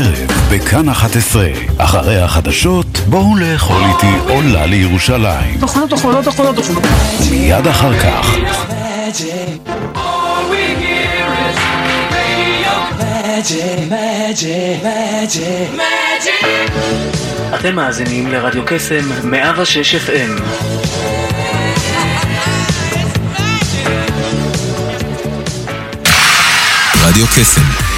ערב בכאן 11, אחרי החדשות, בואו לאכול איתי עולה לירושלים. תאכלו, תאכלו, תאכלו, תאכלו. מיד אחר כך, אתם מאזינים לרדיו קסם 106 FM רדיו קסם,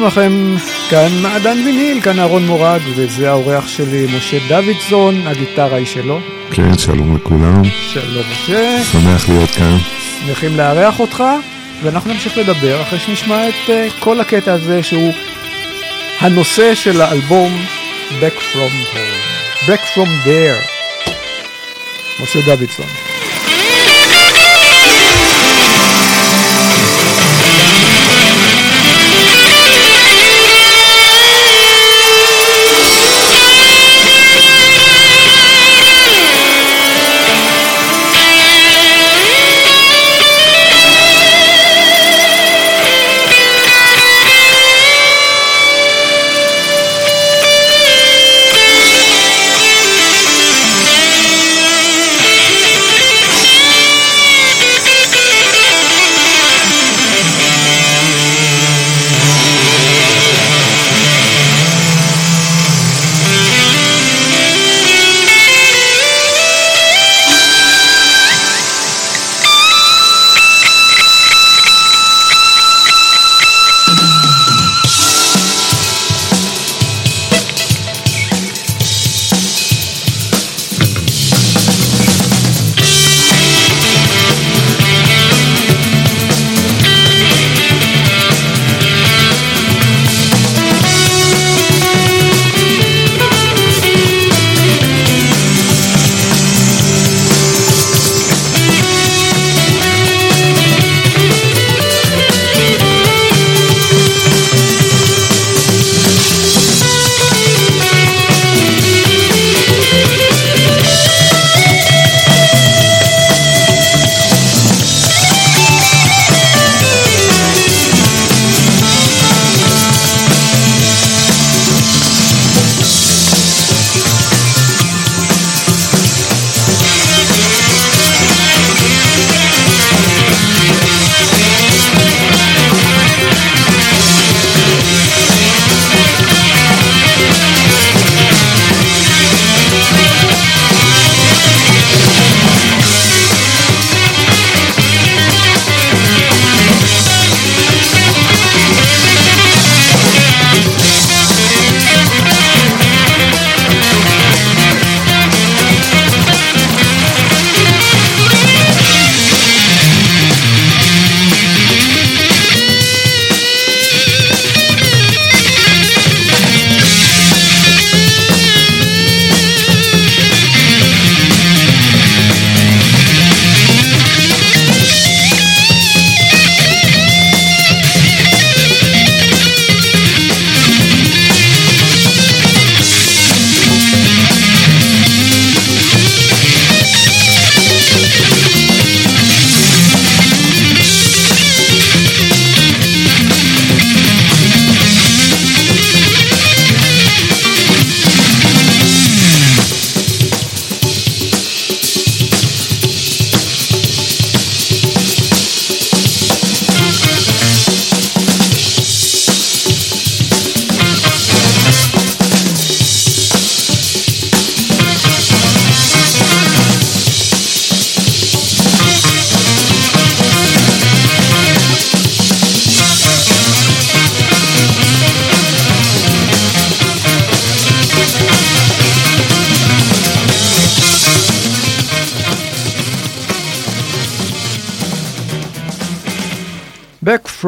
שלום לכם, כאן מעדן ויניל, כאן אהרון מורג, וזה האורח שלי משה דוידסון, הגיטרה היא שלו. כן, שלום לכולם. שלום משה, שמח להיות כאן. שמחים לארח אותך, ואנחנו נמשיך לדבר אחרי שנשמע את uh, כל הקטע הזה שהוא הנושא של האלבום Back From Home, Back From There, משה דוידסון.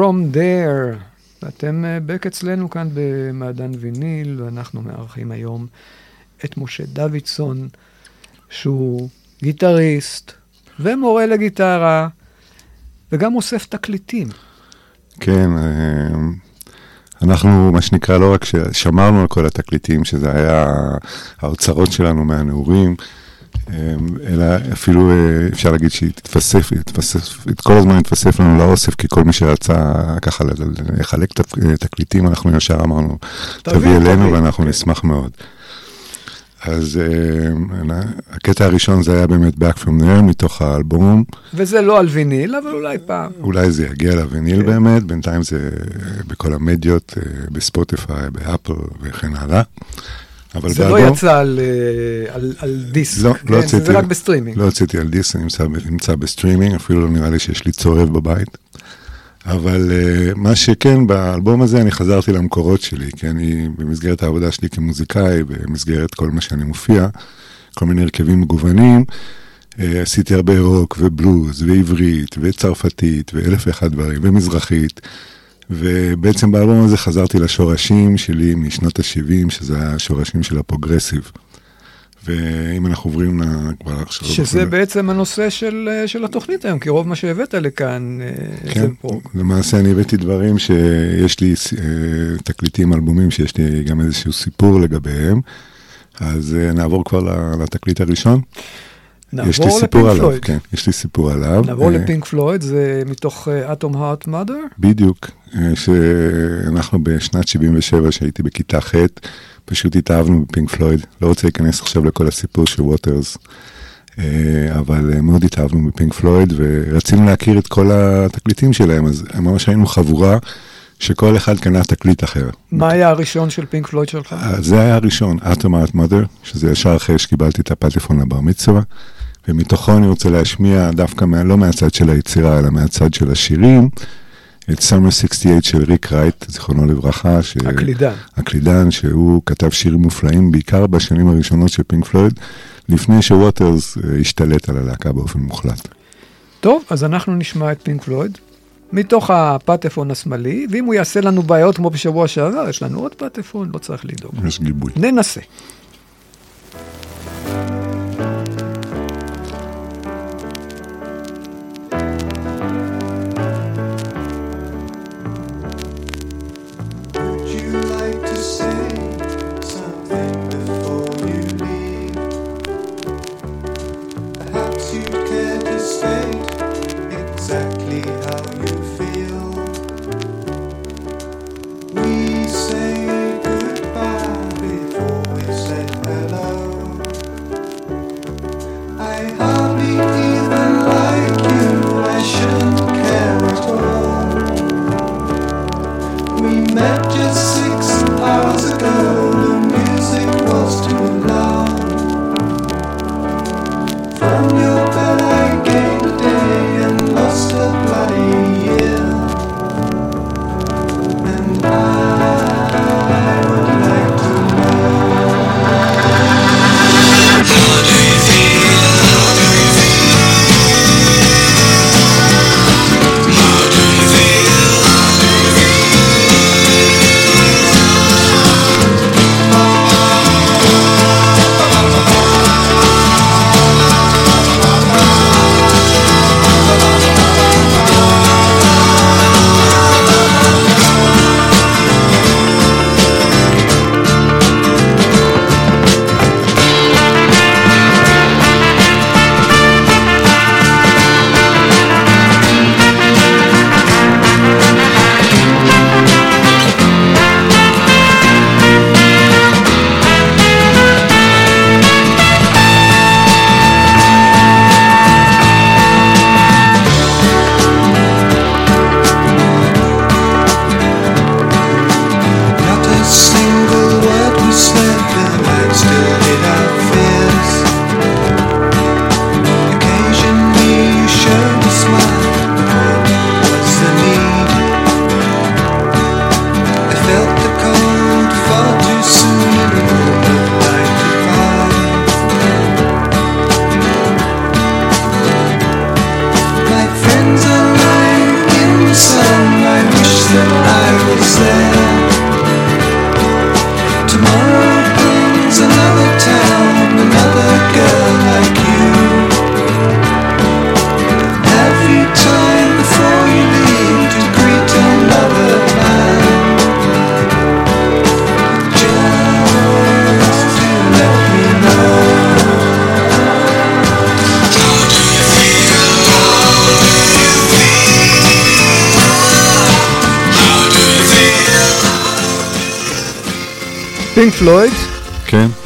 From there. אתם אה, back אצלנו כאן במעדן ויניל, ואנחנו מארחים היום את משה דוידסון, שהוא גיטריסט ומורה לגיטרה, וגם אוסף תקליטים. כן, אה, אנחנו, מה שנקרא, לא רק ששמרנו על כל התקליטים, שזה היה האוצרות שלנו מהנעורים, אלא אפילו אה, אפשר להגיד שהתווסף, התווסף, כל הזמן התווסף לנו לאוסף, כי כל מי שרצה ככה לחלק תקליטים, אנחנו ישר אמרנו, תביא אלינו ואנחנו נשמח מאוד. אז uh, הקטע הראשון זה היה באמת Back From There מתוך האלבום. וזה לא על ויניל, אבל אולי פעם. אולי זה יגיע לוויניל כן. באמת, בינתיים זה בכל המדיות, בספוטיפיי, באפל וכן הלאה. אבל זה לא באלבום, לא יצא על, uh, על, על דיסק, לא, כן? לא הוצאתי, זה רק בסטרימינג. לא הוצאתי על דיסק, זה נמצא, נמצא בסטרימינג, אפילו לא נראה לי שיש לי צורב בבית. אבל uh, מה שכן, באלבום הזה אני חזרתי למקורות שלי, כי אני במסגרת העבודה שלי כמוזיקאי, במסגרת כל מה שאני מופיע, כל מיני הרכבים מגוונים, uh, עשיתי הרבה רוק ובלוז ועברית וצרפתית ואלף ואחד דברים, ומזרחית. ובעצם באלבום הזה חזרתי לשורשים שלי משנות ה-70, שזה השורשים של הפרוגרסיב. ואם אנחנו עוברים כבר עכשיו... שזה אנחנו... בעצם הנושא של, אה, של התוכנית היום, כי רוב מה שהבאת לכאן אה, כן, זה פה. למעשה אני הבאתי דברים שיש לי אה, תקליטים, אלבומים, שיש לי גם איזשהו סיפור לגביהם. אז נעבור כבר לתקליט הראשון. יש לי סיפור עליו, פלויד. כן, יש לי סיפור עליו. נעבור לפינק פלויד, זה מתוך אטום הארט מאדר? בדיוק, שאנחנו בשנת 77, שהייתי בכיתה ח', פשוט התאהבנו בפינק פלויד. לא רוצה להיכנס עכשיו לכל הסיפור של ווטרס, אה, אבל אה, מאוד התאהבנו בפינק פלויד, ורצינו להכיר את כל התקליטים שלהם, אז ממש היינו חבורה. שכל אחד קנה תקליט אחר. מה היה הראשון של פינק פלויד שלך? זה היה הראשון, Atom Heart Mother, שזה ישר אחרי שקיבלתי את הפטפון לבר מצווה, ומתוכו אני רוצה להשמיע דווקא מה, לא מהצד של היצירה, אלא מהצד של השירים. את Summer 68 של ריק רייט, זיכרונו לברכה. ש... הקלידן. הקלידן, שהוא כתב שירים מופלאים, בעיקר בשנים הראשונות של פינק פלויד, לפני שווטרס אה, השתלט על הלהקה באופן מוחלט. טוב, אז אנחנו נשמע את פינק פלויד, מתוך הפטפון השמאלי, ואם הוא יעשה לנו בעיות כמו בשבוע שעבר, יש לנו עוד פטפון, לא צריך לדאוג. יש גיבוי. ננסה.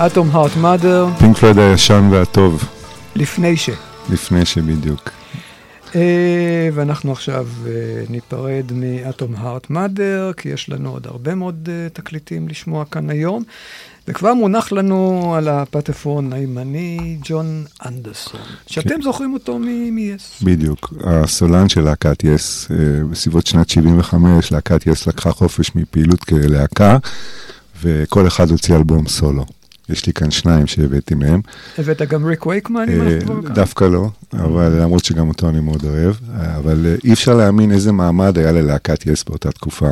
אטום הארט מאדר, פינק פלויד הישן והטוב, לפני ש. לפני שבדיוק. אה, ואנחנו עכשיו אה, ניפרד מאטום הארט מאדר, כי יש לנו עוד הרבה מאוד אה, תקליטים לשמוע כאן היום. וכבר מונח לנו על הפטפון הימני ג'ון אנדרסון, שאתם זוכרים אותו מ-yes. בדיוק. הסולן של להקת יס, אה, בסביבות שנת 75, להקת יס לקחה חופש מפעילות כלהקה, וכל אחד הוציא אלבום סולו. יש לי כאן שניים שהבאתי מהם. הבאת גם ריק וייקמן, אה, כבר כאן? דווקא לא, אבל למרות שגם אותו אני מאוד אוהב, אה, אבל אה, אי אפשר להאמין איזה מעמד היה ללהקת יס באותה תקופה.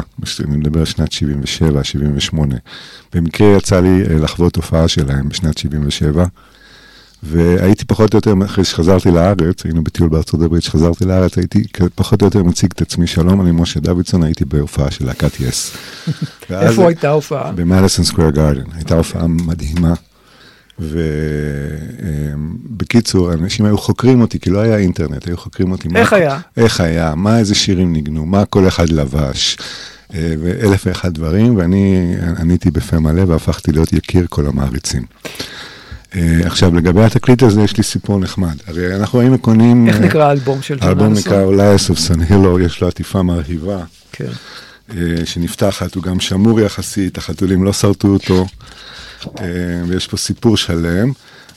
אני מדבר על שנת 77, 78. במקרה יצא לי לחוות הופעה שלהם בשנת 77, והייתי פחות או יותר, אחרי שחזרתי לארץ, היינו בטיול בארצות הברית, כשחזרתי לארץ הייתי פחות או יותר מציג את עצמי, שלום, אני משה דוידסון, הייתי בהופעה של להקת יס. איפה הייתה ההופעה? במדיסון סקוויר גארדן. הייתה הופעה מדהימה. ובקיצור, אנשים היו חוקרים אותי, כי לא היה אינטרנט, היו חוקרים אותי. מה- איך היה? איך היה, מה איזה שירים ניגנו, מה כל אחד לבש, אה, ואלף ואחד דברים, ואני עניתי בפה מלא והפכתי להיות יקיר כל המעריצים. אה, עכשיו, לגבי התקליט הזה, יש לי סיפור נחמד. הרי אנחנו היינו קונים... איך אה, נקרא האלבום של ג'ון האלבום? נקרא Olias of Sunhillow, יש לו עטיפה מרהיבה. כן. אה, שנפתחת, הוא גם שמור יחסית, החתולים לא שרטו אותו, אה, ויש פה סיפור שלם,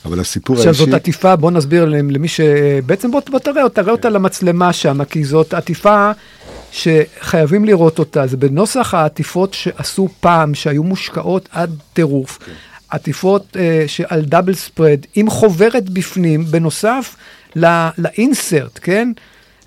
אבל הסיפור עכשיו האישי... זאת עטיפה, בוא נסביר למי ש... בעצם בוא, בוא תראה אותה, תראה אותה למצלמה שם, כי זאת עטיפה שחייבים לראות אותה. זה בנוסח העטיפות שעשו פעם, שהיו מושקעות עד טירוף. עטיפות אה, שעל דאבל ספרד, עם חוברת בפנים, בנוסף לא- לאינסרט, כן?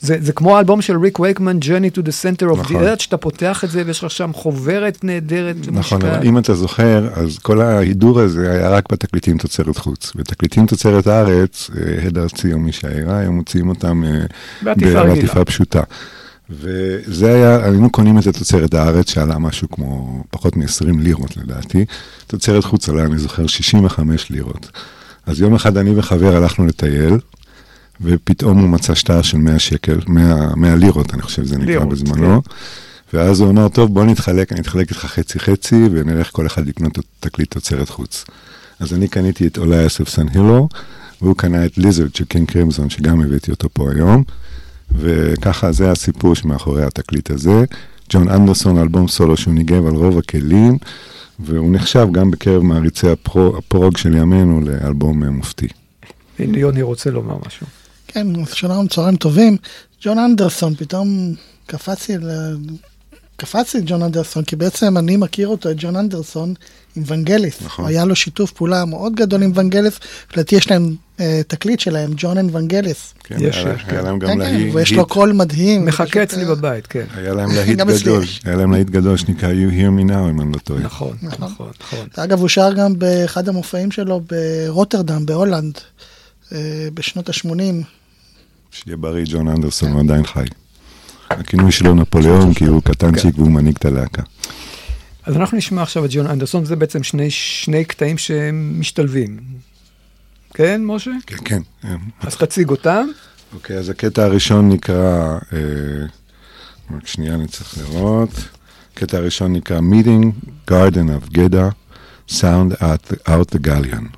זה, זה כמו האלבום של ריק וייקמן, Journey to the Center of נכון. the Earth, שאתה פותח את זה ויש לך שם חוברת נהדרת נכון, שמושקעת. אבל אם אתה זוכר, אז כל ההידור הזה היה רק בתקליטים תוצרת חוץ. בתקליטים תוצרת הארץ, אה, הד ארצי או מי שהעירה, היו מוציאים אותם אה. בעטיפה פשוטה. וזה היה, היינו קונים את התוצרת הארץ, שעלה משהו כמו פחות מ-20 לירות לדעתי. תוצרת חוץ עלה, אני זוכר, 65 לירות. אז יום אחד אני וחבר הלכנו לטייל, ופתאום הוא מצא שטר של 100 שקל, 100, 100 לירות, אני חושב שזה נקרא לירות, בזמנו. ואז הוא אמר, טוב, בוא נתחלק, אני אתחלק איתך חצי-חצי, ונלך כל אחד לקנות תקליט תוצרת חוץ. אז אני קניתי את Olias of Sunhillow, והוא קנה את Lizard של קינג קרימזון, שגם הבאתי אותו פה היום. וככה זה הסיפור שמאחורי התקליט הזה. ג'ון אנדרסון, אלבום סולו שהוא ניגן על רוב הכלים, והוא נחשב גם בקרב מעריצי הפרו, הפרוג של ימינו לאלבום אה, מופתי. הנה יוני רוצה לומר משהו. כן, שלום, צהריים טובים. ג'ון אנדרסון, פתאום קפצתי, ל- קפצתי את ג'ון אנדרסון, כי בעצם אני מכיר אותו, את ג'ון אנדרסון, עם ונגליס. נכון. היה לו שיתוף פעולה מאוד גדול עם ונגליס, לדעתי יש להם אה, תקליט שלהם, Jon and Vangelis. כן, יש, היה, יש, היה כן. להם גם כן, כן, להיט, ויש לו קול מדהים. מחכה אצלי אה, בבית, כן. היה להם להיט גדול. היה להם להיט גדול שנקרא You Hear Me Now, אם אני לא טועה. נכון, נכון. נכון, נכון. אגב, הוא שר גם באחד המופעים שלו ברוטרדם, בהולנד, אה, בשנות ה-80. שיהיה בריא, ג'ון אנדרסון, הוא עדיין חי. הכינוי שלו נפוליאון, כי הוא קטנצ'יק והוא מנהיג את הלהקה. אז אנחנו נשמע עכשיו את ג'ון אנדרסון, זה בעצם שני, שני קטעים שהם משתלבים. כן, משה? כן, כן. אה, אז תציג אותם. אוקיי, אז הקטע הראשון נקרא, אה, רק שנייה, אני צריך לראות. הקטע הראשון נקרא Meeting Garden of Geda, Sound out, out the Galleon.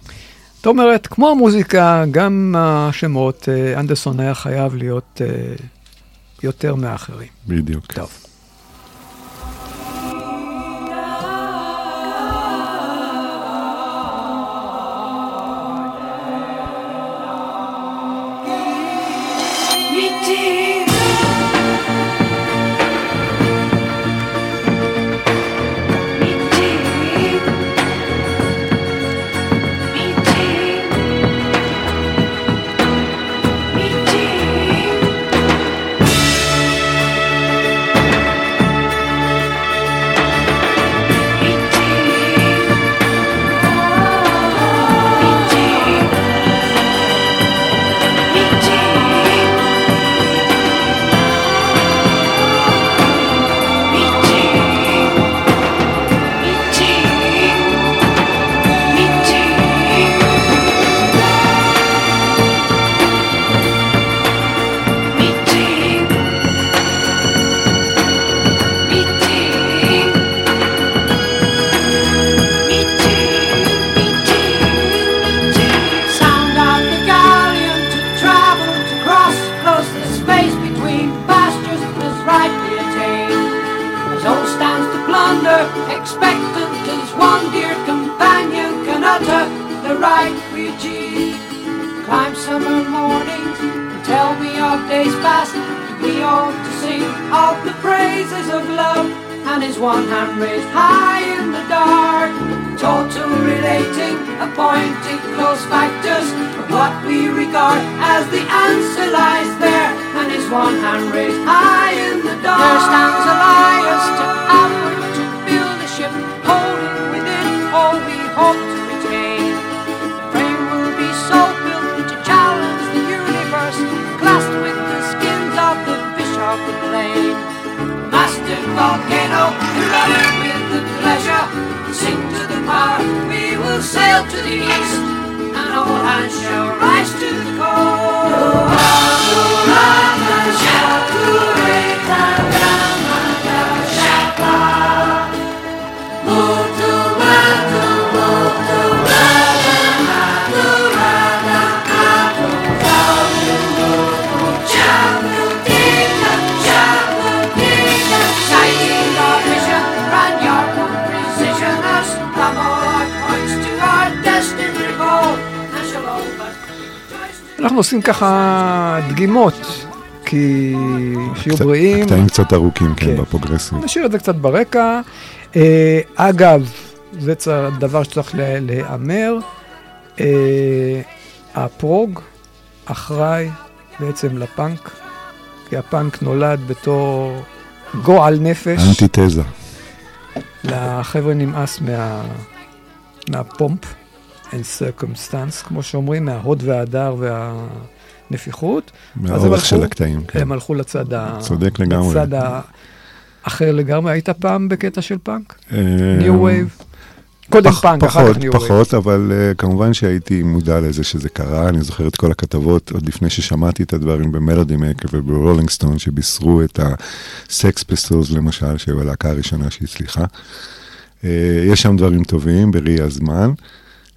זאת אומרת, כמו המוזיקה, גם השמות, אה, אנדרסון היה חייב להיות אה, יותר מהאחרים. בדיוק. טוב. de. אנחנו עושים ככה דגימות, כי שיהיו בריאים. קטעים קצת ארוכים, כן, כן. בפרוגרסיב. נשאיר את זה קצת ברקע. אה, אגב, זה דבר שצריך להיאמר, אה, הפרוג אחראי בעצם לפאנק, כי הפאנק נולד בתור גועל נפש. אנטיתזה. לחבר'ה נמאס מה... מה pomp and circumstance, כמו שאומרים, מההוד וההדר והנפיחות. מהאורך של הקטעים, כן. הם הלכו לצד ה... צודק לגמרי. לצד האחר לגמרי. היית פעם בקטע של פאנק? אה, new wave? קודם פח- פאנק, אחר פחות, כך new wave. פחות, אבל uh, כמובן שהייתי מודע לזה שזה קרה, אני זוכר את כל הכתבות עוד לפני ששמעתי את הדברים במלודי מייקר וברולינג סטון, שבישרו את הסקס פיסטולס למשל, שהיו הלהקה הראשונה שהצליחה. Uh, יש שם דברים טובים בראי הזמן,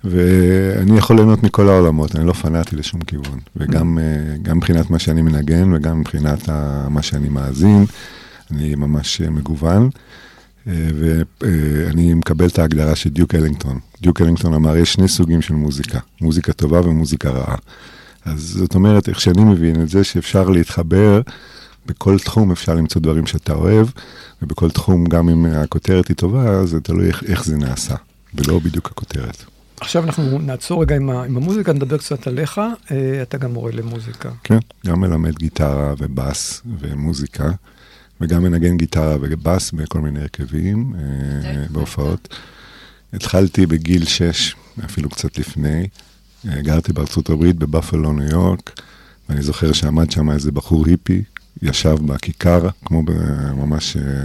ואני יכול ליהנות מכל העולמות, אני לא פנאטי לשום כיוון. וגם גם מבחינת מה שאני מנגן וגם מבחינת מה שאני מאזין, אני ממש uh, מגוון. ואני מקבל את ההגדרה של דיוק אלינגטון. דיוק אלינגטון אמר, יש שני סוגים של מוזיקה, מוזיקה טובה ומוזיקה רעה. אז זאת אומרת, איך שאני מבין את זה, שאפשר להתחבר, בכל תחום אפשר למצוא דברים שאתה אוהב, ובכל תחום, גם אם הכותרת היא טובה, זה תלוי איך, איך זה נעשה, ולא בדיוק הכותרת. עכשיו אנחנו נעצור רגע עם, ה, עם המוזיקה, נדבר קצת עליך. אה, אתה גם מורה למוזיקה. כן, גם מלמד גיטרה ובאס ומוזיקה, וגם מנגן גיטרה ובאס בכל מיני הרכבים אה, בהופעות. התחלתי בגיל 6, אפילו קצת לפני. אה, גרתי בארצות הברית, בבפלו, ניו יורק, ואני זוכר שעמד שם איזה בחור היפי, ישב בכיכר, כמו ממש אה,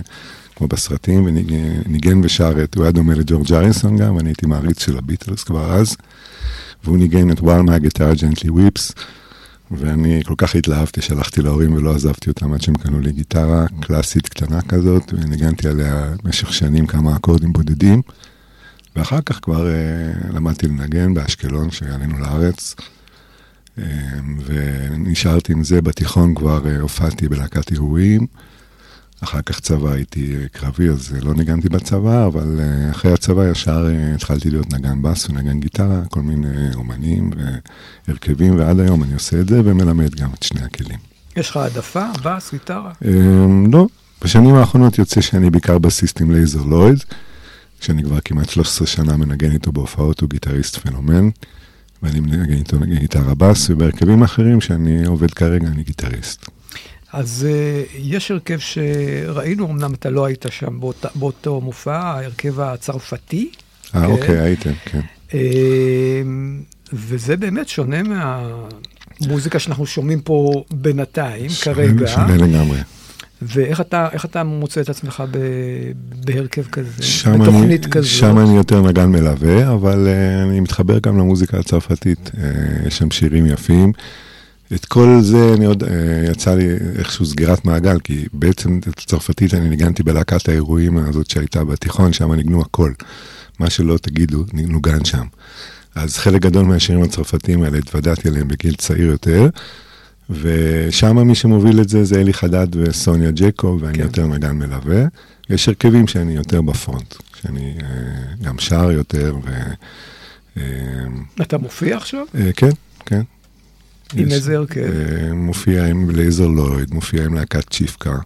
כמו בסרטים, וניגן ושר את, הוא היה דומה לג'ורג' אריסון גם, ואני הייתי מעריץ של הביטלס כבר אז, והוא ניגן את וואל מהגיטרה ג'נטלי וויפס, ואני כל כך התלהבתי שהלכתי להורים ולא עזבתי אותם עד שהם קנו לי גיטרה קלאסית קטנה כזאת, וניגנתי עליה במשך שנים כמה אקורדים בודדים, ואחר כך כבר uh, למדתי לנגן באשקלון, כשעלינו לארץ, um, ונשארתי עם זה בתיכון, כבר uh, הופעתי בלהקת אירועים. אחר כך צבא הייתי uh, קרבי, אז uh, לא ניגנתי בצבא, אבל uh, אחרי הצבא ישר התחלתי להיות נגן בס ונגן גיטרה, כל מיני אומנים והרכבים, ועד היום אני עושה את זה ומלמד גם את שני הכלים. יש לך העדפה, בס, גיטרה? Um, לא, בשנים האחרונות יוצא שאני בעיקר בסיסט עם לייזר לויד, שאני כבר כמעט 13 שנה מנגן איתו בהופעות, הוא גיטריסט פנומן, ואני מנגן איתו גיטרה בס, ובהרכבים אחרים שאני עובד כרגע, אני גיטריסט. אז uh, יש הרכב שראינו, אמנם אתה לא היית שם באות, באותו מופע, ההרכב הצרפתי. אה, כן. אוקיי, הייתם, כן. Uh, וזה באמת שונה מהמוזיקה שאנחנו שומעים פה בינתיים, כרגע. שונה לגמרי. ואיך אתה, אתה מוצא את עצמך ב, בהרכב כזה, בתוכנית אני, כזאת? שם אני יותר נגן מלווה, אבל uh, אני מתחבר גם למוזיקה הצרפתית, uh, יש שם שירים יפים. את כל זה אני עוד, uh, יצא לי איכשהו סגירת מעגל, כי בעצם את הצרפתית אני ניגנתי בלהקת האירועים הזאת שהייתה בתיכון, שם ניגנו הכל. מה שלא תגידו, נוגן שם. אז חלק גדול מהשירים הצרפתיים האלה התוודעתי אליהם בגיל צעיר יותר, ושם מי שמוביל את זה זה אלי חדד וסוניה ג'קוב, ואני כן. יותר נגן מלווה. יש הרכבים שאני יותר בפרונט, שאני אה, גם שר יותר, ו... אה, אתה מופיע עכשיו? אה, כן, כן. עם איזה הרכב? מופיע עם לייזר לויד, מופיע עם להקת צ'יפקה.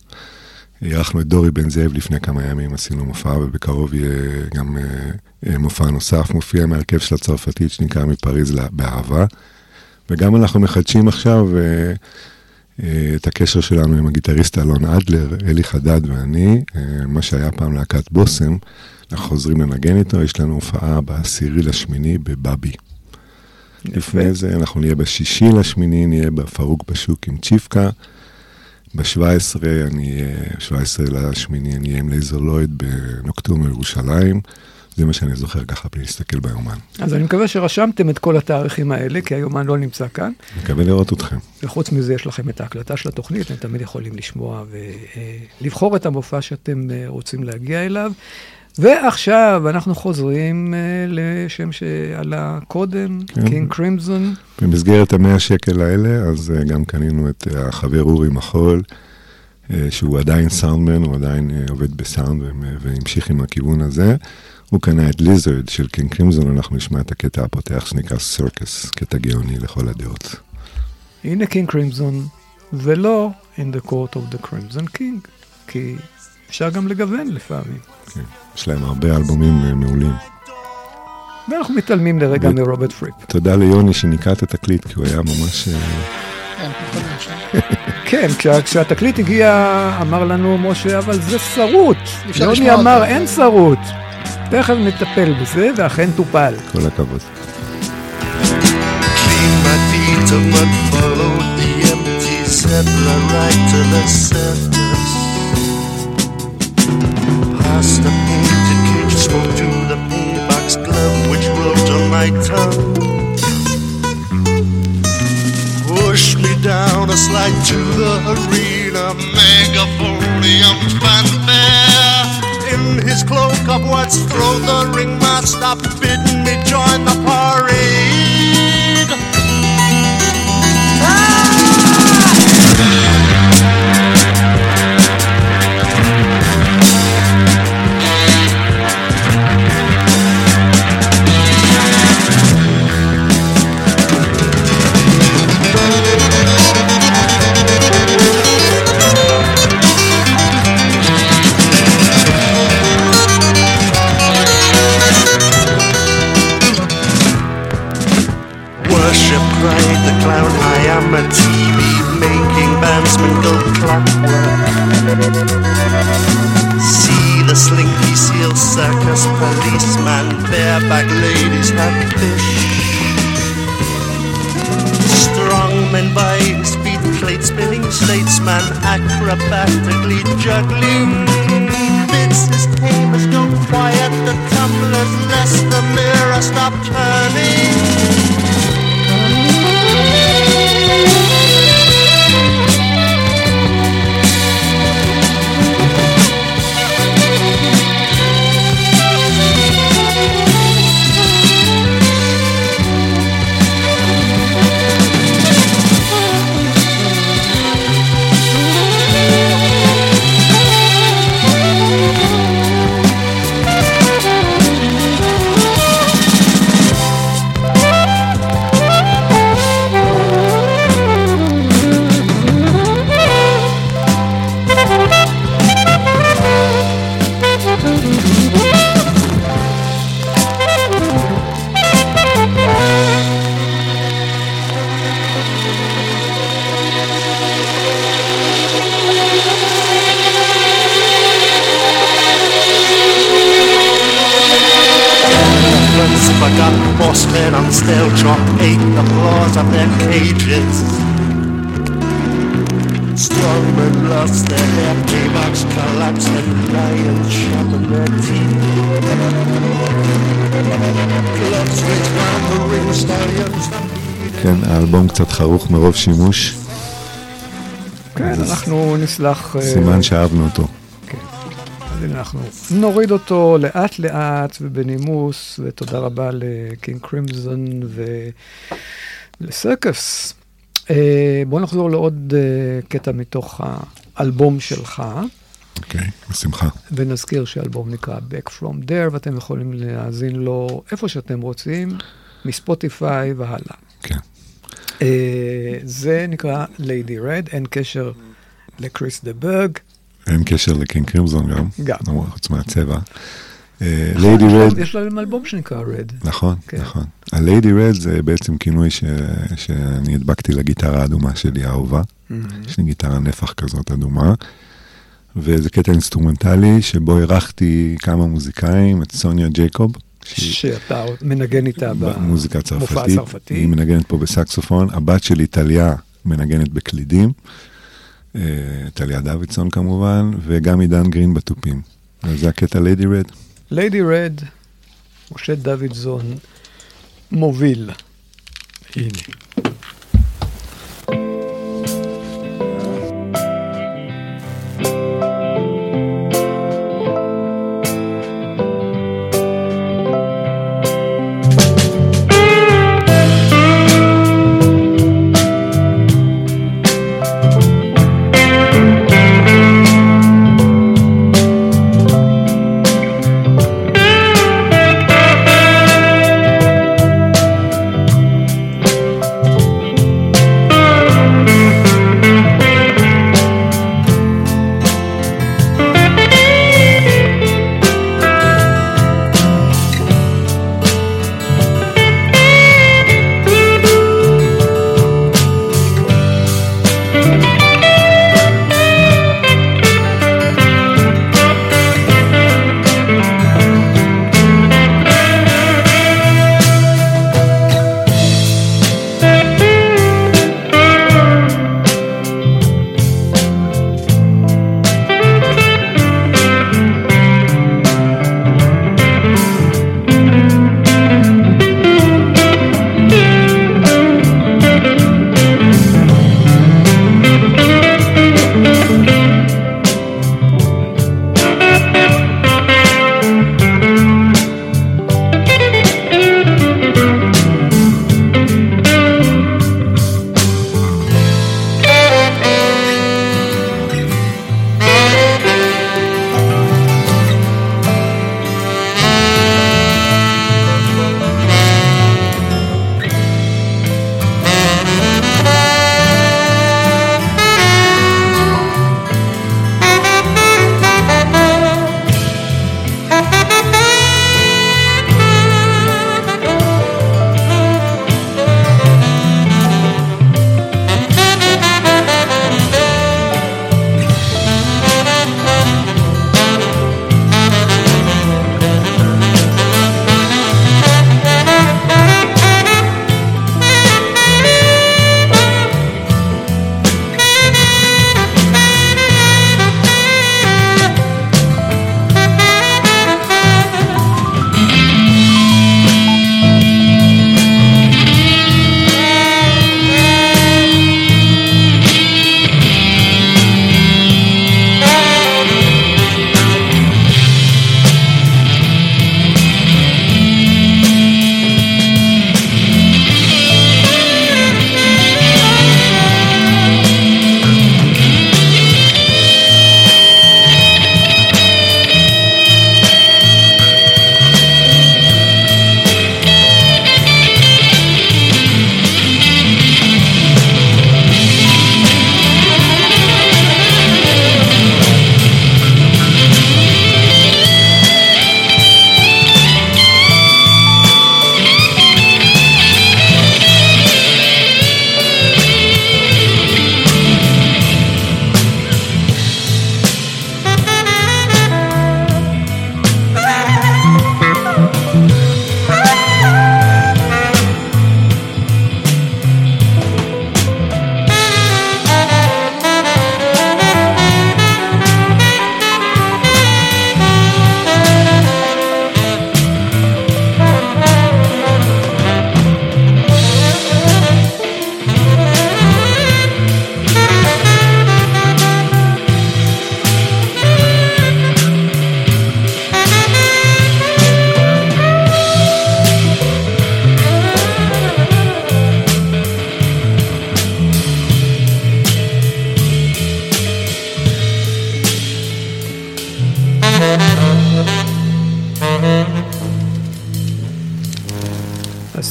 אירחנו את דורי בן זאב לפני כמה ימים, עשינו מופע, ובקרוב יהיה גם אה, אה, מופע נוסף, מופיע עם ההרכב של הצרפתית שנקרא מפריז באהבה. וגם אנחנו מחדשים עכשיו אה, את הקשר שלנו עם הגיטריסט אלון אדלר, אלי חדד ואני, מה שהיה פעם להקת בושם, אנחנו חוזרים לנגן איתו, יש לנו הופעה בעשירי לשמיני בבאבי. לפני זה אנחנו נהיה בשישי לשמיני, נהיה בפרוק בשוק עם צ'יפקה. ב-17, אני אהיה, 17 לשמיני, אני אהיה עם לייזר לויד בנוקטורנו ירושלים. זה מה שאני זוכר ככה בלי להסתכל ביומן. אז אני מקווה שרשמתם את כל התאריכים האלה, כי היומן לא נמצא כאן. מקווה לראות אתכם. וחוץ מזה יש לכם את ההקלטה של התוכנית, אתם תמיד יכולים לשמוע ולבחור את המופע שאתם אה, רוצים להגיע אליו. ועכשיו אנחנו חוזרים אה, לשם שעלה קודם, כן. קינג קרימזון. במסגרת המאה שקל האלה, אז אה, גם קנינו את אה, החבר אורי מחול, אה, שהוא עדיין סאונדמן, הוא עדיין אה, עובד בסאונד והמשיך עם הכיוון הזה. הוא קנה את Lizard של קינג קרימזון, אנחנו נשמע את הקטע הפותח שנקרא Circus, קטע גאוני לכל הדעות. הנה קינג קרימזון, ולא in the court of the crimson king, כי אפשר גם לגוון לפעמים. כן. יש להם הרבה אלבומים אה, מעולים. ואנחנו מתעלמים לרגע מרוברט פריפ. תודה ליוני שניקה את התקליט, כי הוא היה ממש... אה, כן, כשהתקליט הגיע, אמר לנו משה, אבל זה שרוט. יוני אמר. אין שרוט. תכף נטפל בזה, ואכן טופל. כל הכבוד. Clean my feet of mud, followed the empty zebra right to the surface. Past the painted cage, spoke to the paybox glove which wrote on my tongue. Push me down a slide to the arena, megaphonium fanfare. In his cloak of what's thrown the ringmaster bidding me join the parade. Clown. I am a TV making bandsman go clockwork. See the slinky seal circus policeman, bareback ladies have fish. Strong men by his feet, plate spinning statesman, acrobatically juggling. Bits his tamers go quiet, the tumblers lest the mirror stop turning. Thank you. כן, האלבום קצת חרוך מרוב שימוש, כן, אנחנו נסלח... אה, סימן שאהבנו אותו. אז הנה אנחנו נוריד אותו לאט לאט ובנימוס, ותודה רבה לקינג קרימזון ולסרקס. אה, בוא נחזור לעוד אה, קטע מתוך האלבום שלך, אוקיי, בשמחה. ונזכיר שהאלבום נקרא Back From There, ואתם יכולים להאזין לו איפה שאתם רוצים, מספוטיפיי והלאה. כן. אה, זה נקרא Lady Red, אין קשר לקריס דה ברג. אין קשר לקינג קרימזון גם. גם. חוץ מהצבע. Lady Red, יש להם אלבום שנקרא Red. נכון, כן. נכון. ה Lady Red זה בעצם כינוי ש- שאני הדבקתי לגיטרה האדומה שלי, האהובה. יש לי גיטרה נפח כזאת אדומה. וזה קטע אינסטרומנטלי שבו אירחתי כמה מוזיקאים, את סוניה ג'ייקוב. שאתה מנגן איתה במוזיקה הצרפתית. הצרפתי. היא מנגנת פה בסקסופון. הבת שלי, טליה, מנגנת בקלידים. אה, טליה דוידסון כמובן, וגם עידן גרין בתופים. אז זה הקטע ליידי רד. ליידי רד, משה דוידזון מוביל. הנה.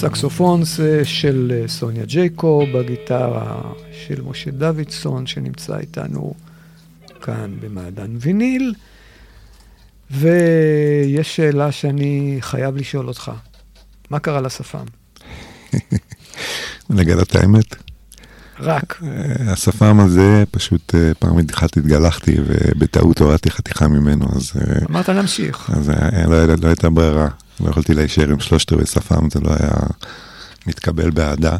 בסקסופון זה של אה, סוניה ג'ייקו, בגיטרה של משה דוידסון, שנמצא איתנו כאן במעדן ויניל. ויש שאלה שאני חייב לשאול אותך. מה קרה לשפם? לגלות האמת. רק. אה, השפם הזה, פשוט אה, פעם אחת התגלחתי ובטעות הורדתי חתיכה ממנו, אז... אמרת להמשיך. אז לא, היה- לא הייתה ברירה. לא יכולתי להישאר עם שלושת רבעי שפם, זה לא היה מתקבל באהדה.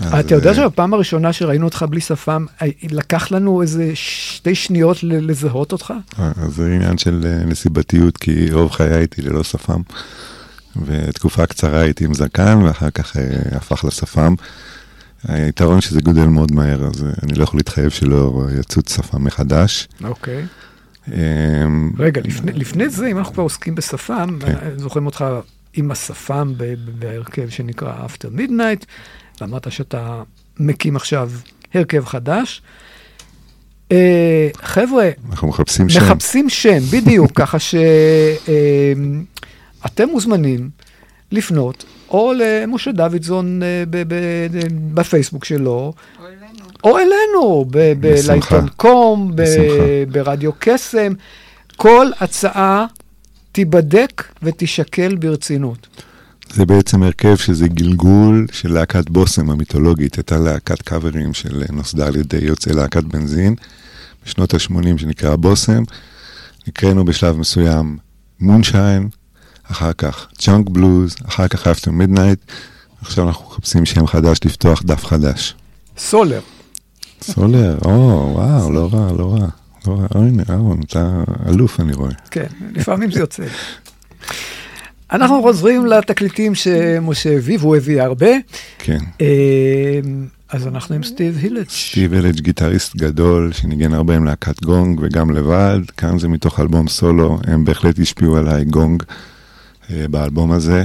אז, אתה יודע אה, שבפעם הראשונה שראינו אותך בלי שפם, אה, לקח לנו איזה שתי שניות לזהות אותך? אז זה עניין של אה, נסיבתיות, כי רוב חיי הייתי ללא שפם, ותקופה קצרה הייתי עם זקן, ואחר כך אה, הפך לשפם. היתרון שזה גודל מאוד מהר, אז אה, אני לא יכול להתחייב שלא יצוץ שפם מחדש. אוקיי. אה, רגע, לפני, לפני זה, אם אנחנו כבר עוסקים בשפם, כן. זוכרים אותך עם השפם בהרכב שנקרא After Midnight, ואמרת שאתה מקים עכשיו הרכב חדש. אה, חבר'ה, אנחנו מחפשים שם. מחפשים שם, בדיוק, ככה שאתם מוזמנים לפנות או למשה דוידזון אה, בפייסבוק שלו, או אלינו. לעיתון קום. ברדיו קסם. כל הצעה תיבדק ותישקל ברצינות. זה בעצם הרכב שזה גלגול של להקת בושם המיתולוגית, הייתה להקת קאברים של נוסדה על ידי יוצאי להקת בנזין בשנות ה-80 שנקרא בושם. נקראנו בשלב מסוים Moonshine, אחר כך Chunk Blues, אחר כך After Midnight, עכשיו אנחנו מחפשים שם חדש לפתוח דף חדש. סולר. סולר, או, וואו, לא רע, לא רע. לא רע, הנה, אהרון, אתה אלוף אני רואה. כן, לפעמים זה יוצא. אנחנו חוזרים לתקליטים שמשה הביא, והוא הביא הרבה. כן. אה, אז אנחנו עם סטיב הילג'. סטיב הילג' גיטריסט גדול שניגן הרבה עם להקת גונג וגם לבד, כאן זה מתוך אלבום סולו, הם בהחלט השפיעו עליי גונג אה, באלבום הזה,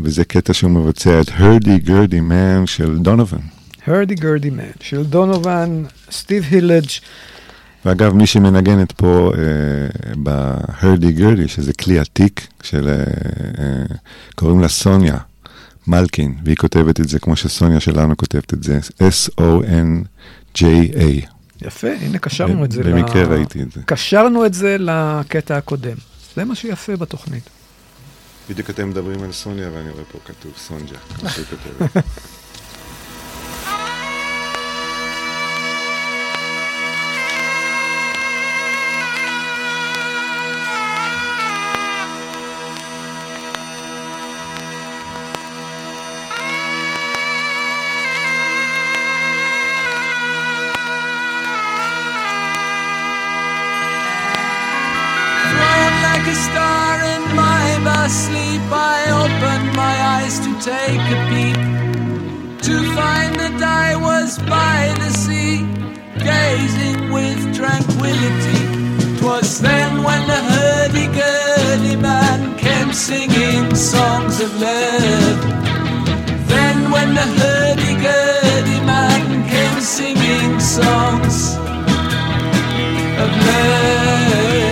וזה קטע שהוא מבצע את הרדי גרדי מן של דונובן. הרדי גרדי מן של דונובן, סטיב הילג'. ואגב, מי שמנגנת פה אה, בהרדי גרדי, שזה כלי עתיק, של, אה, אה, קוראים לה סוניה מלקין, והיא כותבת את זה כמו שסוניה שלנו כותבת את זה, S-O-N-J-A. יפה, הנה קשרנו את זה. במקרה ל- ראיתי את זה. קשרנו את זה לקטע הקודם. זה מה שיפה בתוכנית. בדיוק אתם מדברים על סוניה ואני רואה פה כתוב סונג'ה, כמו שהיא כותבת. Take a peep. To find that I was by the sea, gazing with tranquility. 'Twas then when the hurdy-gurdy man came singing songs of love. Then when the hurdy-gurdy man came singing songs of love.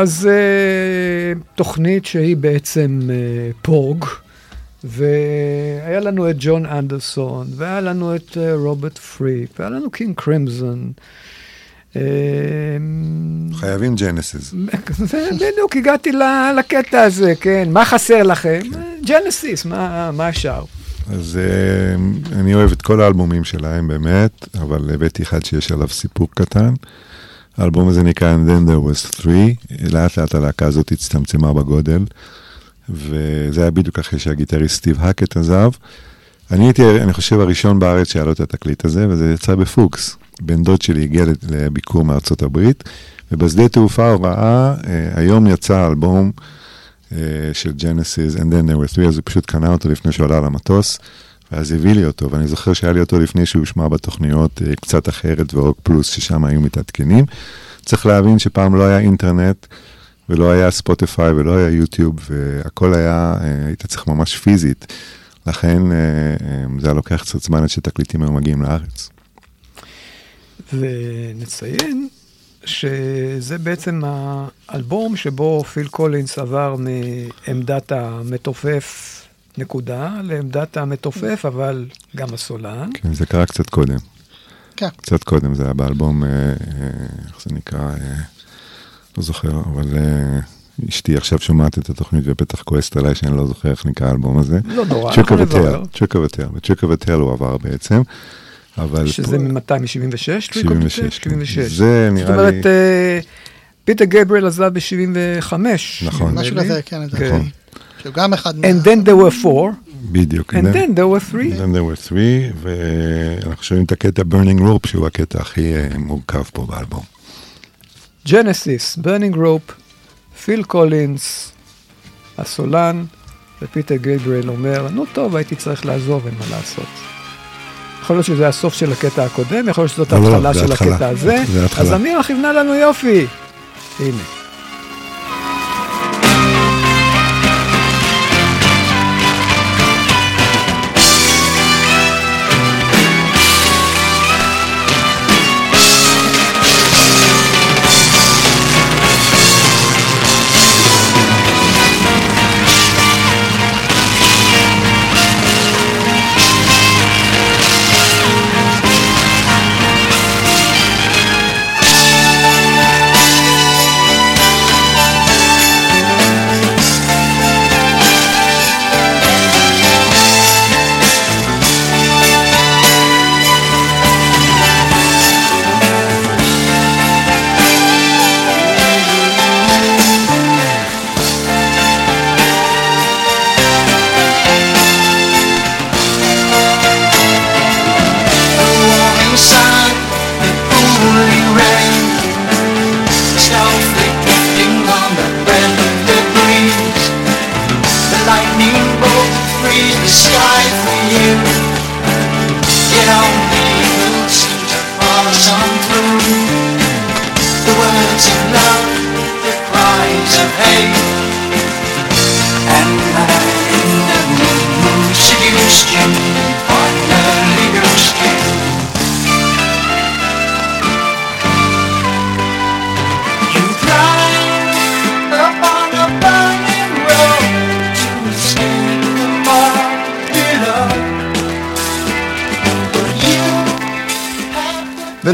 אז אה, תוכנית שהיא בעצם אה, פרוג, והיה לנו את ג'ון אנדרסון, והיה לנו את אה, רוברט פריפ, והיה לנו קינג קרימזון. חייבים ג'נסיס. בדיוק, הגעתי לקטע הזה, כן, מה חסר לכם? ג'נסיס, מה אפשר? אז אני אוהב את כל האלבומים שלהם באמת, אבל הבאתי אחד שיש עליו סיפור קטן. האלבום הזה נקרא And Then There Was Three, לאט לאט הלהקה הזאת הצטמצמה בגודל, וזה היה בדיוק אחרי שהגיטריסט סטיב האקט עזב. אני הייתי, אני חושב, הראשון בארץ שהיה לו את התקליט הזה, וזה יצא בפוקס. בן דוד שלי הגיע לביקור מארצות הברית, ובשדה תעופה הוא ראה, אה, היום יצא אלבום אה, של ג'נסיס, and then there were three, אז הוא פשוט קנה אותו לפני שהוא עלה על המטוס, ואז הביא לי אותו, ואני זוכר שהיה לי אותו לפני שהוא הושמע בתוכניות אה, קצת אחרת ורוק פלוס, ששם היו מתעדכנים. צריך להבין שפעם לא היה אינטרנט, ולא היה ספוטיפיי ולא היה יוטיוב, והכל היה, אה, היית צריך ממש פיזית. לכן אה, זה היה לוקח קצת זמן עד שתקליטים היו מגיעים לארץ. ונציין שזה בעצם האלבום שבו פיל קולינס עבר מעמדת המתופף נקודה לעמדת המתופף, אבל גם הסולן. כן, זה קרה קצת קודם. כן. קצת קודם, זה היה באלבום, אה, אה, איך זה נקרא, אה, לא זוכר, אבל אשתי עכשיו שומעת את התוכנית ובטח כועסת עליי שאני לא זוכר איך נקרא האלבום הזה. לא נורא, אנחנו וטל, נברר. צ'וקה וטל, וצ'וקה וטל הוא עבר בעצם, אבל... שזה פה- ממתי? מ-76? 76, כן. 76. זה זאת נראה אומרת, לי- אה, פיטר גבריאל עזב ב-75. נכון. משהו כזה, כן, לדעתי. שהוא גם אחד מה... And then there were four, בדיוק. and then there were three. then there were three, ואנחנו שומעים את הקטע burning rope, שהוא הקטע הכי אה, מורכב פה באלבום. ג'נסיס, Burning Rope, פיל קולינס, הסולן, ופיטר גייבריאל אומר, נו טוב, הייתי צריך לעזוב, אין מה לעשות. יכול להיות שזה הסוף של הקטע הקודם, יכול להיות שזאת לא, לא, ההתחלה של התחלה. הקטע הזה. אז אמיר כיוונה לנו יופי. הנה.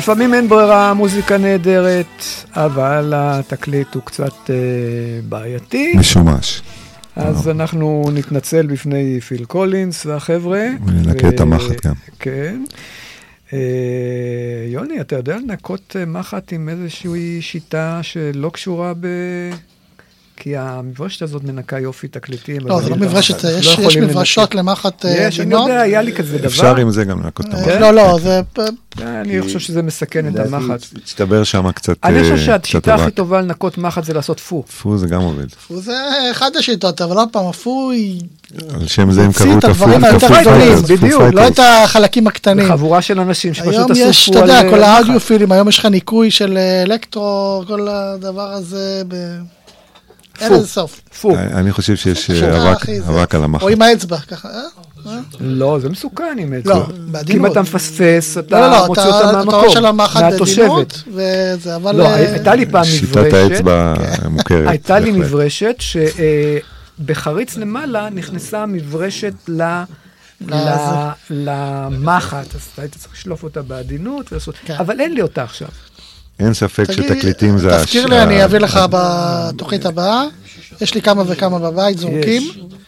Have ולפעמים אין ברירה, מוזיקה נהדרת, אבל התקליט הוא קצת אה, בעייתי. משומש. אז אנחנו נתנצל בפני פיל קולינס והחבר'ה. וננקה את ו- המחט גם. כן. אה, יוני, אתה יודע לנקות אה, מחט עם איזושהי שיטה שלא קשורה ב... כי המברשת הזאת מנקה יופי תקליטים. לא, זה לא היא- מברשת, לא יש יש יכולים מברשות. למחט אה, יש, אני. יודע, היה לי כזה דבר. אפשר עם זה גם לנקות את המחט. כן? לא, לא, זה... אני חושב שזה מסכן את המחט. הצטבר שם קצת... אני אה, חושב קצת שהשיטה הכי. טובה לנקות מחט זה לעשות פו. פו זה גם עובד. זה אחד השיטות, אבל עוד פעם, הפו היא... על שם זה הם קראו את הפו פו בדיוק. לא את החלקים הקטנים. חבורה של אנשים שפשוט היום עשו יש, פו אתה יודע, כל אה. האודיופילים, היום יש לך ניקוי של אה, אלקטרו, כל הדבר הזה. אין לזה סוף. אני חושב שיש אה, אבק- על המחט. או עם האצבע, ככה, אה? אה? לא, זה מסוכן עם אצבע. לא, כי אם בעדינות. אתה מפספס, אתה לא, לא, לא, מוציא אתה אותה אתה מהמקום, רואה של המחט מהתושבת. בעדינות, וזה, אבל... לא, הייתה לי פעם שיטת מברשת. האצבע מוכרת. הייתה לי. מברשת שבחריץ למעלה נכנסה המברשת ל... למחט, אז היית צריך לשלוף אותה בעדינות, ולעשות- כן. אבל אין לי אותה עכשיו. אין ספק תגיד, שתקליטים זה... תזכיר לי, אני אביא לך בתוכנית הבאה. יש לי כמה וכמה בבית, זורקים.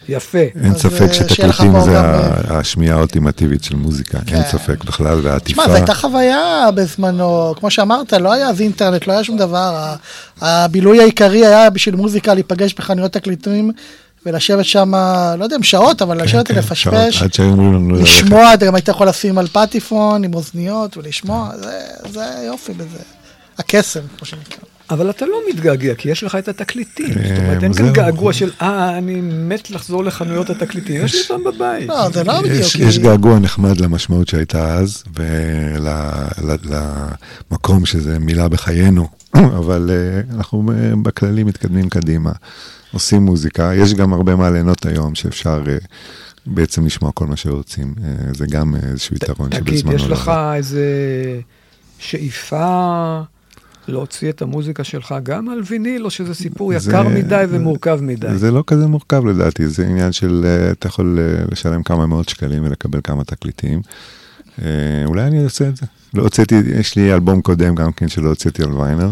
יפה. אין ספק אה, שתקליטים זה גם, ה- השמיעה האולטימטיבית של מוזיקה, אין כן. ספק בכלל, והעטיפה. תשמע, זו הייתה חוויה בזמנו, כמו שאמרת, לא היה אז אינטרנט, לא היה שום דבר. הבילוי העיקרי היה בשביל מוזיקה להיפגש בחנויות תקליטים ולשבת שם, לא יודע אם שעות, אבל לשבת כן, ולפשפש. שעות, עד שהיו אומרים לנו ללכת. לשמוע, אתה גם היית יכול לשים על פטיפון עם אוזניות ולשמוע, זה, זה יופי בזה. הקסם, כמו שנקרא. אבל אתה לא מתגעגע, כי יש לך את התקליטים. זאת אה, אומרת, אין כאן. געגוע של, אה, אני מת לחזור לחנויות התקליטים, יש לי אותם בבית. לא, זה לא בדיוק. יש, געגוע נחמד למשמעות שהייתה אז, ולמקום שזה מילא בחיינו, אבל אה, אנחנו אה, בכללי מתקדמים קדימה, עושים מוזיקה, יש גם הרבה מה ליהנות היום שאפשר בעצם לשמוע כל מה שרוצים, זה גם איזשהו יתרון תגיד, שבזמנו יש לא לך. איזה שאיפה להוציא את המוזיקה שלך גם על ויניל, או שזה סיפור זה- יקר מדי ומורכב מדי? זה לא כזה מורכב לדעתי, זה עניין של, אה, אתה יכול אה, לשלם כמה מאות שקלים ולקבל כמה תקליטים. אה, אולי אני אעשה את זה. לא הוצאתי, יש לי אלבום קודם גם כן שלא הוצאתי על ויינל.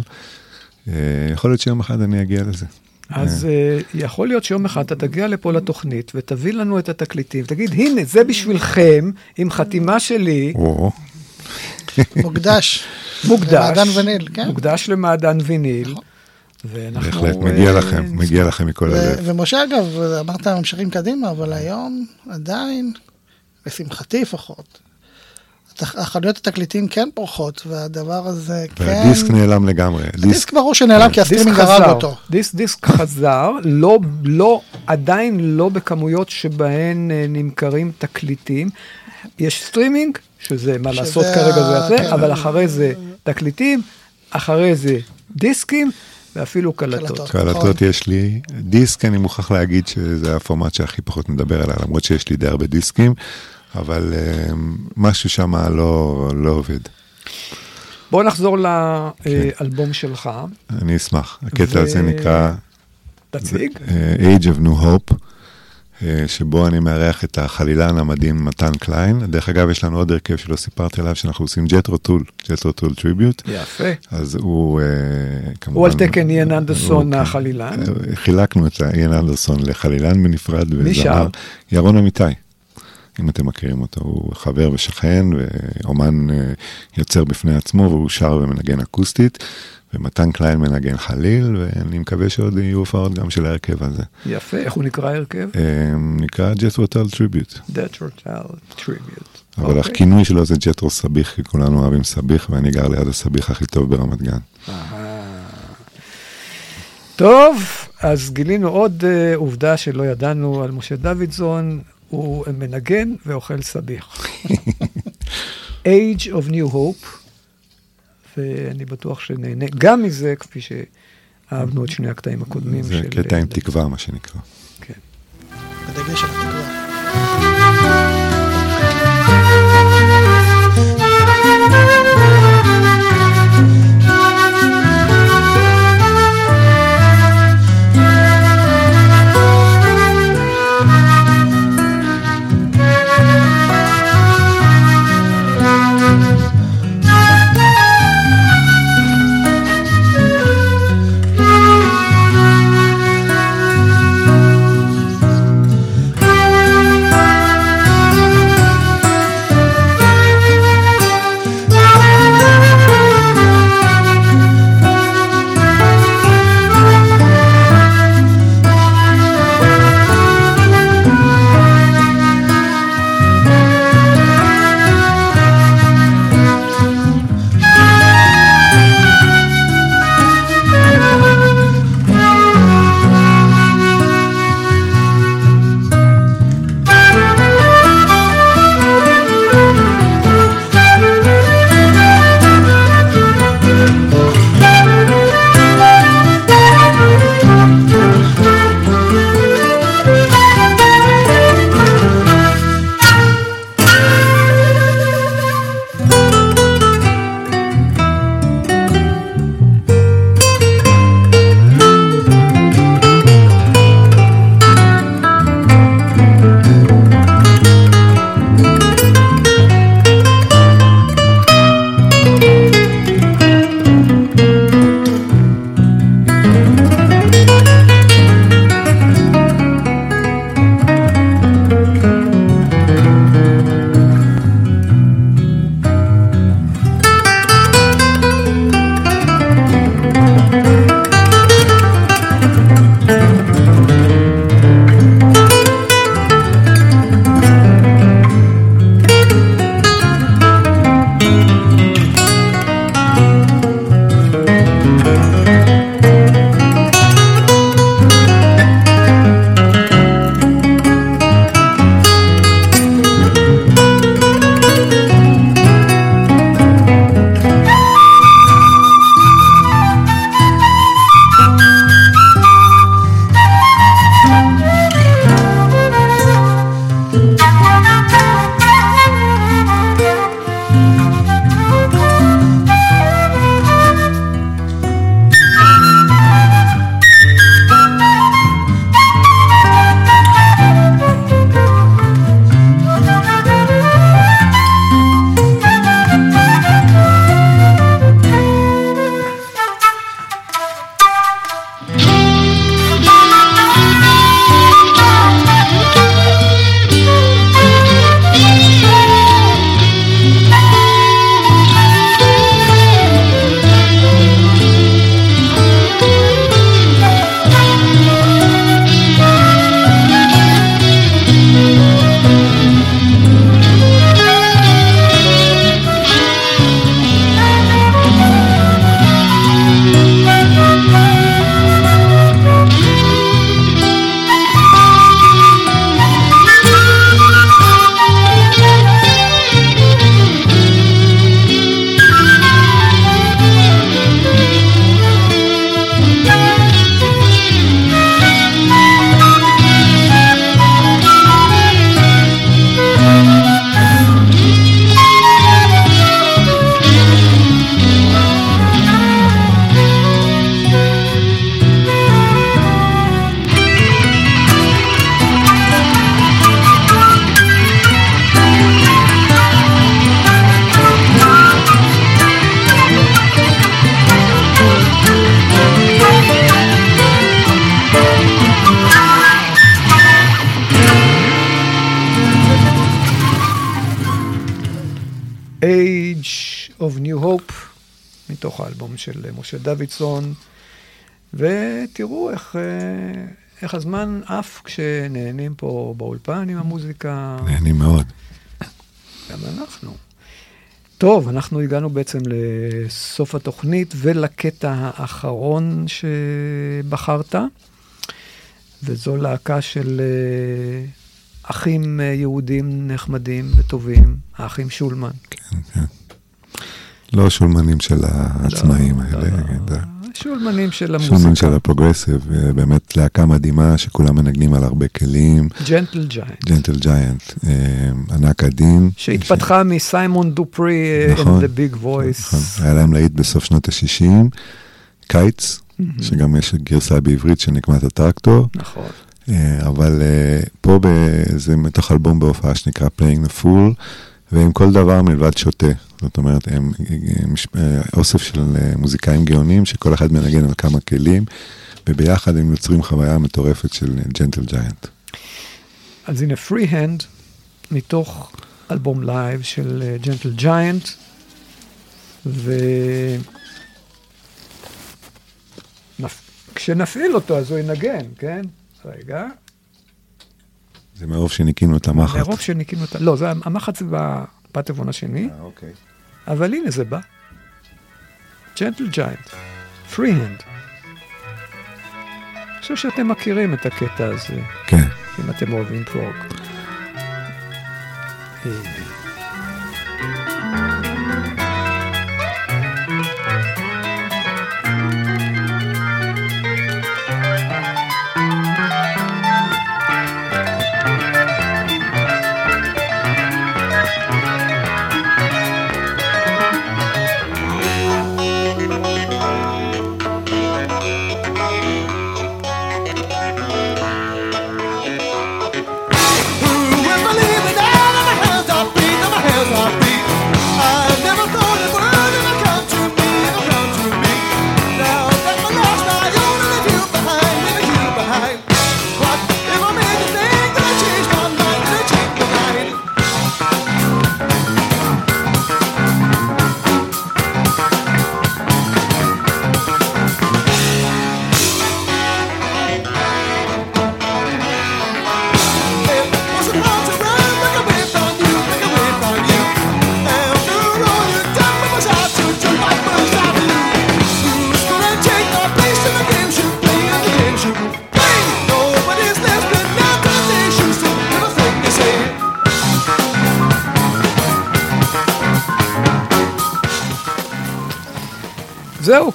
יכול להיות שיום אחד אני אגיע לזה. אז יכול להיות שיום אחד אתה תגיע לפה לתוכנית ותביא לנו את התקליטים, תגיד, הנה, זה בשבילכם, עם חתימה שלי, מוקדש. מוקדש, למעדן ויניל, כן. מוקדש למעדן ויניל, ואנחנו... בהחלט, מגיע אה, לכם, מגיע לכם מכל הלב. ומשה, אגב, אמרת ממשיכים קדימה, אבל היום עדיין, לשמחתי לפחות, החנויות התקליטים כן פורחות, והדבר הזה כן... והדיסק נעלם לגמרי. הדיסק ברור שנעלם כי דיסק הסטרימינג הרג אותו. דיסק, דיסק חזר, לא, לא, עדיין לא בכמויות שבהן אה, נמכרים תקליטים. יש סטרימינג, שזה מה שזה לעשות כרגע זה זה, כן. אבל אחרי זה תקליטים, אחרי זה דיסקים, ואפילו קלטות. קלטות. קלטות יש לי. דיסק, אני מוכרח להגיד שזה הפורמט שהכי פחות מדבר עליו, למרות שיש לי די הרבה דיסקים, אבל אה, משהו שם לא, לא עובד. בוא נחזור לאלבום שלך, אני אשמח. הקטע ו- הזה נקרא The Age. אה, Age of New Hope, אה, שבו אני מארח את החלילן המדהים מתן קליין. דרך אגב, יש לנו עוד הרכב שלא סיפרתי עליו, שאנחנו עושים ג'טרו טול, ג'טרו טול tribute. יפה. אז הוא אה, כמובן... הוא על תקן איין אנדרסון הוא- החלילן. אה, חילקנו את איין אנדרסון לחלילן בנפרד. מי. שר? ירון אמיתי. אם אתם מכירים אותו, הוא חבר ושכן, ואומן אה, יוצר בפני עצמו, והוא שר ומנגן אקוסטית, ומתן קליין מנגן חליל, ואני מקווה שעוד יהיו הופעות גם של ההרכב הזה. יפה, איך הוא נקרא ההרכב? אה, נקרא ג'טרו טול tribute, ג'טרו טול tribute. אבל אוקיי. הכינוי שלו זה ג'טרו סביח, כי כולנו אוהבים סביח, ואני גר ליד הסביח הכי טוב ברמת גן. טוב, אז גילינו עוד אה, עובדה שלא ידענו על משה דוידזון, הוא מנגן ואוכל סביח. Age of New Hope, ואני בטוח שנהנה גם מזה, כפי שאהבנו את שני הקטעים הקודמים זה של... קטע עם תקווה, מה שנקרא. כן. בדגש על התקווה. של דוידסון, ותראו איך, אה, איך הזמן עף כשנהנים פה באולפן עם המוזיקה. נהנים מאוד. גם אנחנו. טוב, אנחנו הגענו בעצם לסוף התוכנית ולקטע האחרון שבחרת, וזו להקה של אה, אחים אה, יהודים נחמדים וטובים, האחים שולמן. כן, כן. לא שולמנים של העצמאים האלה. כן, זה- שולמנים של המוזיקה. של הפרוגרסיב, אה, באמת להקה מדהימה שכולם מנגנים על הרבה כלים. ג'נטל ג'יינט. ג'נטל ג'יינט, אה, ענק עדין. שהתפתחה מסיימון דופרי אה, נכון, and the big voice. נכון, היה להם להיט בסוף שנות ה-60, Kites, שגם יש גרסה בעברית שנקמת הטרקטור. נכון. אה, אבל אה, פה זה מתוך אלבום בהופעה שנקרא Playing the Fool, והם כל דבר מלבד שוטה. זאת אומרת, הם אה, אוסף של אה, מוזיקאים גאונים, שכל אחד מנגן על כמה כלים, וביחד הם יוצרים חוויה מטורפת של ג'נטל ג'יינט. אז הנה Free Hand, מתוך אלבום live של ג'נטל ג'יינט, ו... נפ... כשנפעיל אותו אז הוא ינגן, כן? רגע. זה מרוב שניקינו את המחט. מרוב שניקינו את. לא, זה, המחט זה בפטבון השני, אוקיי. אבל הנה זה בא. ג'נטל ג'יינט, פרי הנד. אני חושב שאתם מכירים את הקטע הזה. כן. אם אתם אוהבים פרוג.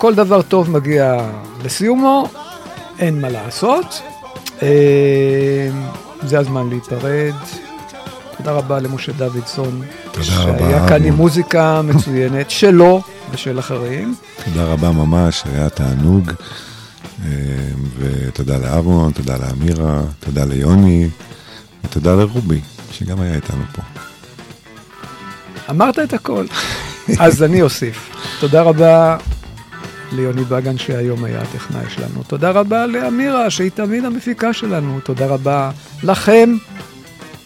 כל דבר טוב מגיע לסיומו, אין מה לעשות. אה, זה הזמן להיפרד. תודה רבה למשה דוידסון. תודה רבה, שהיה כאן. עם מוזיקה מצוינת שלו ושל אחרים. תודה רבה ממש, היה תענוג. אה, ותודה לאברון, תודה לאמירה, תודה ליוני, ותודה לרובי, שגם היה איתנו פה. אמרת את הכל. אז אני אוסיף. תודה רבה ליוני בגן שהיום היה הטכנאי שלנו. תודה רבה לאמירה שהיא תמיד המפיקה שלנו. תודה רבה לכם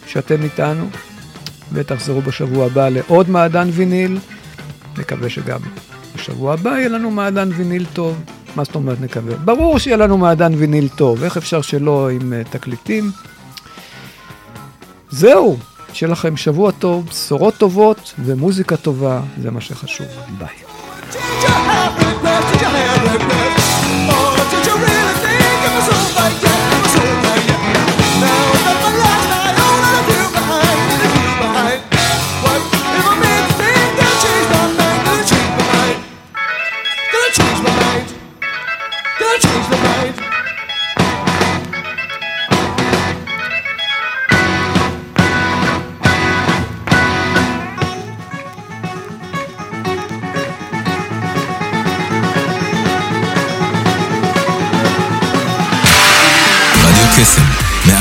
שאתם איתנו. ותחזרו בשבוע הבא לעוד מעדן ויניל. נקווה שגם בשבוע הבא יהיה לנו מעדן ויניל טוב. מה זאת אומרת נקווה? ברור שיהיה לנו מעדן ויניל טוב, איך אפשר שלא עם uh, תקליטים? זהו, שיהיה לכם שבוע טוב, בשורות טובות ומוזיקה טובה, זה מה שחשוב. ביי. got regrets? Did you have regrets? Or did you really think it was over yet?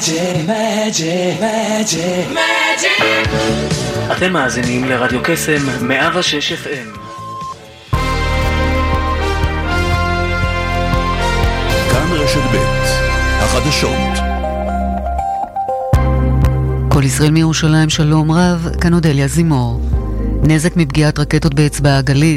Magic, magic, magic, magic. אתם מאזינים לרדיו קסם 106 FM. כאן רשת ב' החדשות כל ישראל מירושלים, שלום רב, כאן אודליה זימור. נזק מפגיעת רקטות באצבע הגליל.